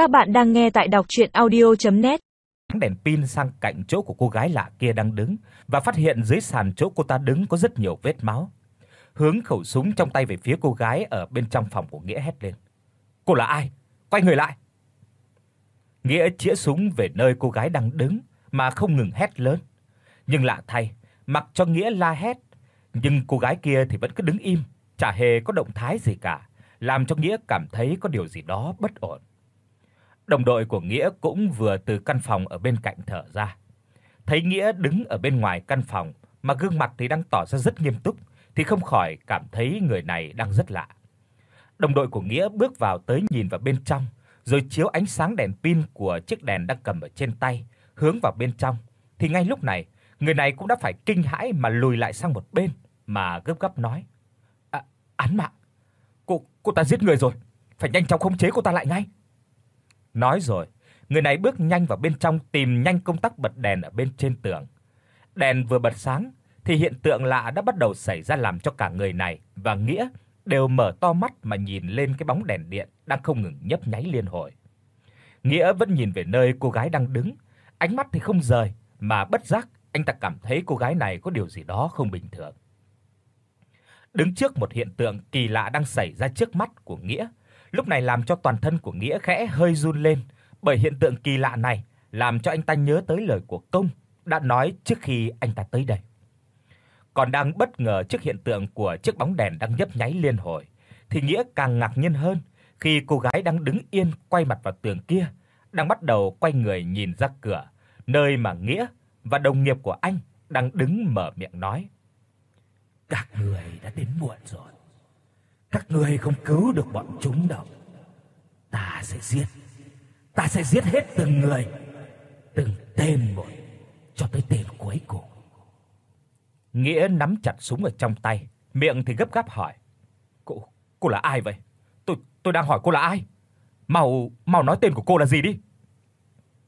Các bạn đang nghe tại đọc audio net đèn pin sang cạnh chỗ của cô gái lạ kia đang đứng và phát hiện dưới sàn chỗ cô ta đứng có rất nhiều vết máu. Hướng khẩu súng trong tay về phía cô gái ở bên trong phòng của Nghĩa hét lên. "Cô là ai? Quay người lại!" Nghĩa chĩa súng về nơi cô gái đang đứng mà không ngừng hét lớn. Nhưng lạ thay, mặc cho Nghĩa la hét, nhưng cô gái kia thì vẫn cứ đứng im, chả hề có động thái gì cả, làm cho Nghĩa cảm thấy có điều gì đó bất ổn. Đồng đội của Nghĩa cũng vừa từ căn phòng ở bên cạnh thở ra. Thấy Nghĩa đứng ở bên ngoài căn phòng mà gương mặt thì đang tỏ ra rất nghiêm túc thì không khỏi cảm thấy người này đang rất lạ. Đồng đội của Nghĩa bước vào tới nhìn vào bên trong, rồi chiếu ánh sáng đèn pin của chiếc đèn đang cầm ở trên tay hướng vào bên trong, thì ngay lúc này, người này cũng đã phải kinh hãi mà lùi lại sang một bên mà gấp gáp nói: "À, án mạng. Cô cô ta giết người rồi, phải nhanh chóng khống chế cô ta lại ngay." Nói rồi, người này bước nhanh vào bên trong tìm nhanh công tắc bật đèn ở bên trên tường. Đèn vừa bật sáng thì hiện tượng lạ đã bắt đầu xảy ra làm cho cả người này và Nghĩa đều mở to mắt mà nhìn lên cái bóng đèn điện đang không ngừng nhấp nháy liên hồi. Nghĩa vẫn nhìn về nơi cô gái đang đứng, ánh mắt thì không rời mà bất giác anh ta cảm thấy cô gái này có điều gì đó không bình thường. Đứng trước một hiện tượng kỳ lạ đang xảy ra trước mắt của Nghĩa, lúc này làm cho toàn thân của Nghĩa khẽ hơi run lên, bởi hiện tượng kỳ lạ này làm cho anh ta nhớ tới lời của Công đã nói trước khi anh ta tới đây. Còn đang bất ngờ trước hiện tượng của chiếc bóng đèn đang nhấp nháy liên hồi, thì Nghĩa càng ngạc nhiên hơn khi cô gái đang đứng yên quay mặt vào tường kia, đang bắt đầu quay người nhìn ra cửa, nơi mà Nghĩa và đồng nghiệp của anh đang đứng mở miệng nói: "Các người đã đến muộn rồi. Các ngươi không cứu được bọn chúng đâu. Ta sẽ giết. Ta sẽ giết hết từng người, từng tên một cho tới tên cuối cùng." Nghĩa nắm chặt súng ở trong tay, miệng thì gấp gáp hỏi: "Cô cô là ai vậy? Tôi tôi đang hỏi cô là ai? Mau mau nói tên của cô là gì đi."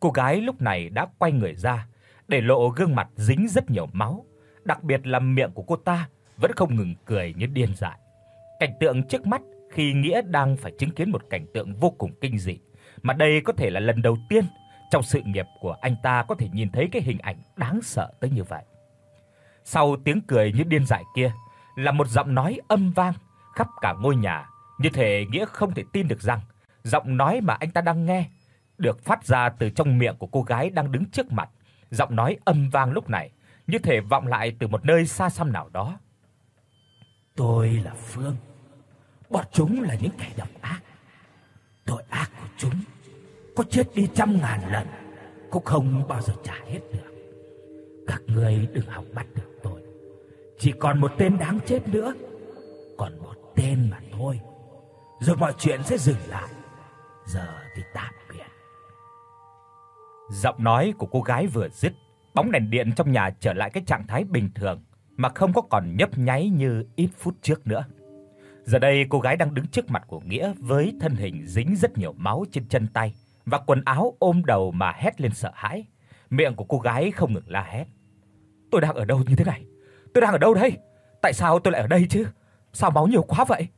Cô gái lúc này đã quay người ra, để lộ gương mặt dính rất nhiều máu, đặc biệt là miệng của cô ta vẫn không ngừng cười như điên dại. Cảnh tượng trước mắt khi Nghĩa đang phải chứng kiến một cảnh tượng vô cùng kinh dị, mà đây có thể là lần đầu tiên trong sự nghiệp của anh ta có thể nhìn thấy cái hình ảnh đáng sợ tới như vậy. Sau tiếng cười như điên dại kia là một giọng nói âm vang khắp cả ngôi nhà, như thể Nghĩa không thể tin được rằng giọng nói mà anh ta đang nghe được phát ra từ trong miệng của cô gái đang đứng trước mặt. Giọng nói âm vang lúc này như thể vọng lại từ một nơi xa xăm nào đó. Tôi là Phương. Bọn chúng là những kẻ độc ác. Tội ác của chúng có chết đi trăm ngàn lần cũng không bao giờ trả hết được. Các ngươi đừng hòng bắt được tôi. Chỉ còn một tên đáng chết nữa. Còn một tên mà thôi. Rồi mọi chuyện sẽ dừng lại. Giờ thì tạm biệt. Giọng nói của cô gái vừa dứt, bóng đèn điện trong nhà trở lại cái trạng thái bình thường mà không có còn nhấp nháy như ít phút trước nữa. Giờ đây cô gái đang đứng trước mặt của Nghĩa với thân hình dính rất nhiều máu trên chân tay và quần áo ôm đầu mà hét lên sợ hãi. Miệng của cô gái không ngừng la hét. Tôi đang ở đâu như thế này? Tôi đang ở đâu đây? Tại sao tôi lại ở đây chứ? Sao máu nhiều quá vậy?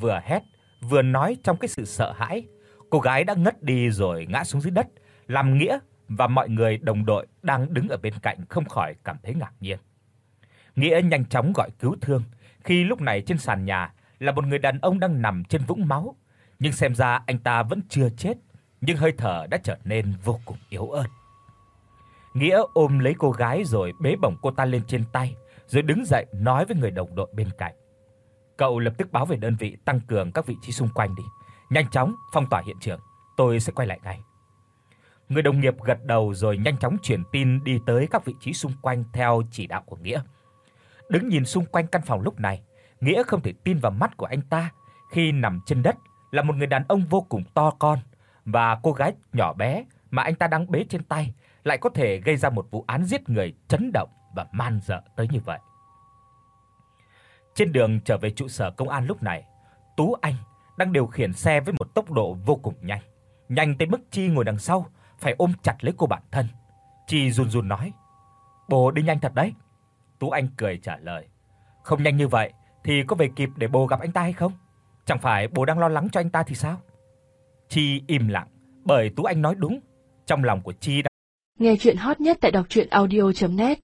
Vừa hét, vừa nói trong cái sự sợ hãi, cô gái đã ngất đi rồi ngã xuống dưới đất, làm Nghĩa và mọi người đồng đội đang đứng ở bên cạnh không khỏi cảm thấy ngạc nhiên. Nghĩa nhanh chóng gọi cứu thương, khi lúc này trên sàn nhà là một người đàn ông đang nằm trên vũng máu, nhưng xem ra anh ta vẫn chưa chết, nhưng hơi thở đã trở nên vô cùng yếu ớt. Nghĩa ôm lấy cô gái rồi bế bổng cô ta lên trên tay, rồi đứng dậy nói với người đồng đội bên cạnh. Cậu lập tức báo về đơn vị tăng cường các vị trí xung quanh đi, nhanh chóng phong tỏa hiện trường, tôi sẽ quay lại ngay. Người đồng nghiệp gật đầu rồi nhanh chóng truyền tin đi tới các vị trí xung quanh theo chỉ đạo của Nghĩa. Đứng nhìn xung quanh căn phòng lúc này, Nghĩa không thể tin vào mắt của anh ta khi nằm trên đất là một người đàn ông vô cùng to con và cô gái nhỏ bé mà anh ta đang bế trên tay lại có thể gây ra một vụ án giết người chấn động và man dợ tới như vậy. Trên đường trở về trụ sở công an lúc này, Tú Anh đang điều khiển xe với một tốc độ vô cùng nhanh, nhanh tới mức Chi ngồi đằng sau phải ôm chặt lấy cô bạn thân. Chi run run nói: "Bố đi nhanh thật đấy." Tú Anh cười trả lời: "Không nhanh như vậy thì có về kịp để bố gặp anh ta hay không? Chẳng phải bố đang lo lắng cho anh ta thì sao?" Chi im lặng, bởi Tú Anh nói đúng, trong lòng của Chi đã... Nghe truyện hot nhất tại doctruyenaudio.net